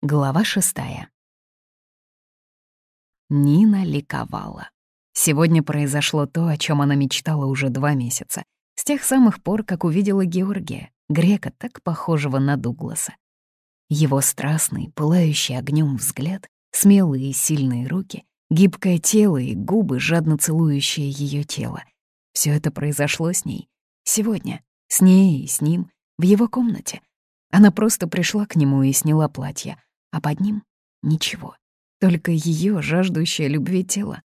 Глава шестая. Нина ликовала. Сегодня произошло то, о чем она мечтала уже два месяца. С тех самых пор, как увидела Георгия, грека, так похожего на Дугласа. Его страстный, пылающий огнем взгляд, смелые и сильные руки, гибкое тело и губы, жадно целующие ее тело. Все это произошло с ней. Сегодня. С ней и с ним. В его комнате. Она просто пришла к нему и сняла платье — а под ним — ничего. Только ее жаждущее любви тело.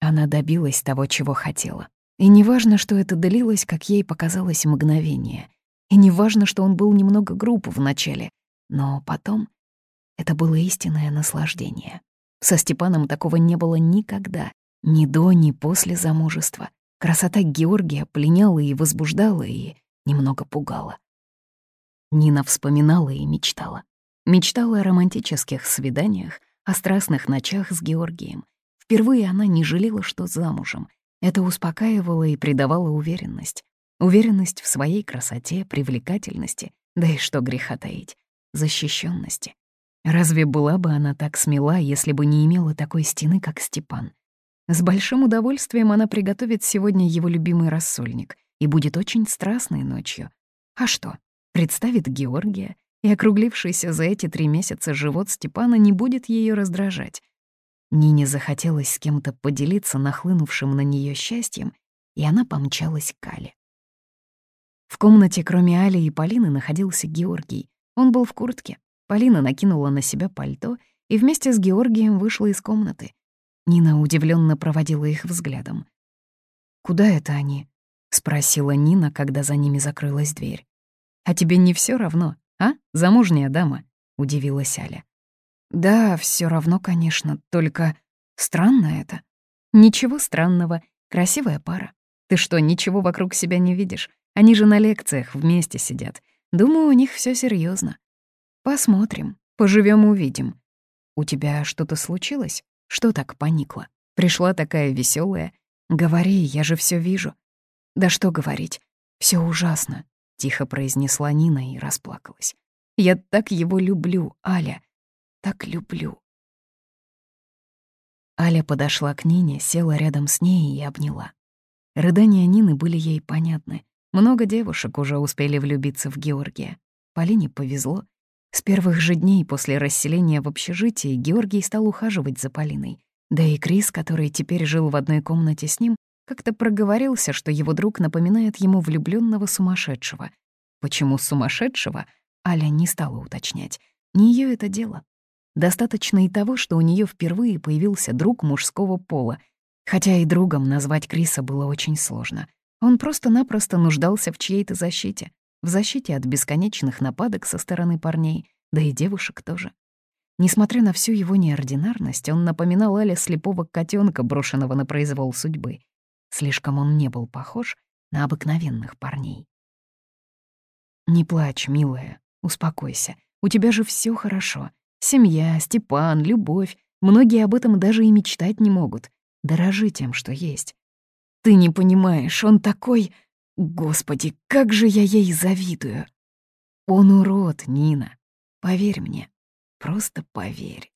Она добилась того, чего хотела. И не важно, что это длилось, как ей показалось, мгновение. И не важно, что он был немного груб вначале, но потом это было истинное наслаждение. Со Степаном такого не было никогда, ни до, ни после замужества. Красота Георгия пленяла и возбуждала, и немного пугала. Нина вспоминала и мечтала. Мечтала о романтических свиданиях, о страстных ночах с Георгием. Впервые она не жалела, что замужем. Это успокаивало и придавало уверенность. Уверенность в своей красоте, привлекательности, да и что греха таить, защищенности. Разве была бы она так смела, если бы не имела такой стены, как Степан? С большим удовольствием она приготовит сегодня его любимый рассольник и будет очень страстной ночью. А что, представит Георгия, и округлившийся за эти три месяца живот Степана не будет ее раздражать. Нине захотелось с кем-то поделиться нахлынувшим на нее счастьем, и она помчалась к Але. В комнате, кроме Али и Полины, находился Георгий. Он был в куртке. Полина накинула на себя пальто и вместе с Георгием вышла из комнаты. Нина удивленно проводила их взглядом. «Куда это они?» — спросила Нина, когда за ними закрылась дверь. «А тебе не все равно?» «А, замужняя дама?» — удивилась Аля. «Да, все равно, конечно, только странно это». «Ничего странного, красивая пара. Ты что, ничего вокруг себя не видишь? Они же на лекциях вместе сидят. Думаю, у них все серьезно. Посмотрим, поживем увидим. У тебя что-то случилось? Что так поникло? Пришла такая веселая. Говори, я же все вижу. Да что говорить, все ужасно. — тихо произнесла Нина и расплакалась. «Я так его люблю, Аля, так люблю». Аля подошла к Нине, села рядом с ней и обняла. Рыдания Нины были ей понятны. Много девушек уже успели влюбиться в Георгия. Полине повезло. С первых же дней после расселения в общежитии Георгий стал ухаживать за Полиной. Да и Крис, который теперь жил в одной комнате с ним, как-то проговорился, что его друг напоминает ему влюбленного сумасшедшего. Почему сумасшедшего, Аля не стала уточнять. Не ее это дело. Достаточно и того, что у нее впервые появился друг мужского пола, хотя и другом назвать Криса было очень сложно. Он просто-напросто нуждался в чьей-то защите, в защите от бесконечных нападок со стороны парней, да и девушек тоже. Несмотря на всю его неординарность, он напоминал Але слепого котенка, брошенного на произвол судьбы. Слишком он не был похож на обыкновенных парней. «Не плачь, милая, успокойся. У тебя же все хорошо. Семья, Степан, любовь. Многие об этом даже и мечтать не могут. Дорожи тем, что есть. Ты не понимаешь, он такой... Господи, как же я ей завидую. Он урод, Нина. Поверь мне. Просто поверь.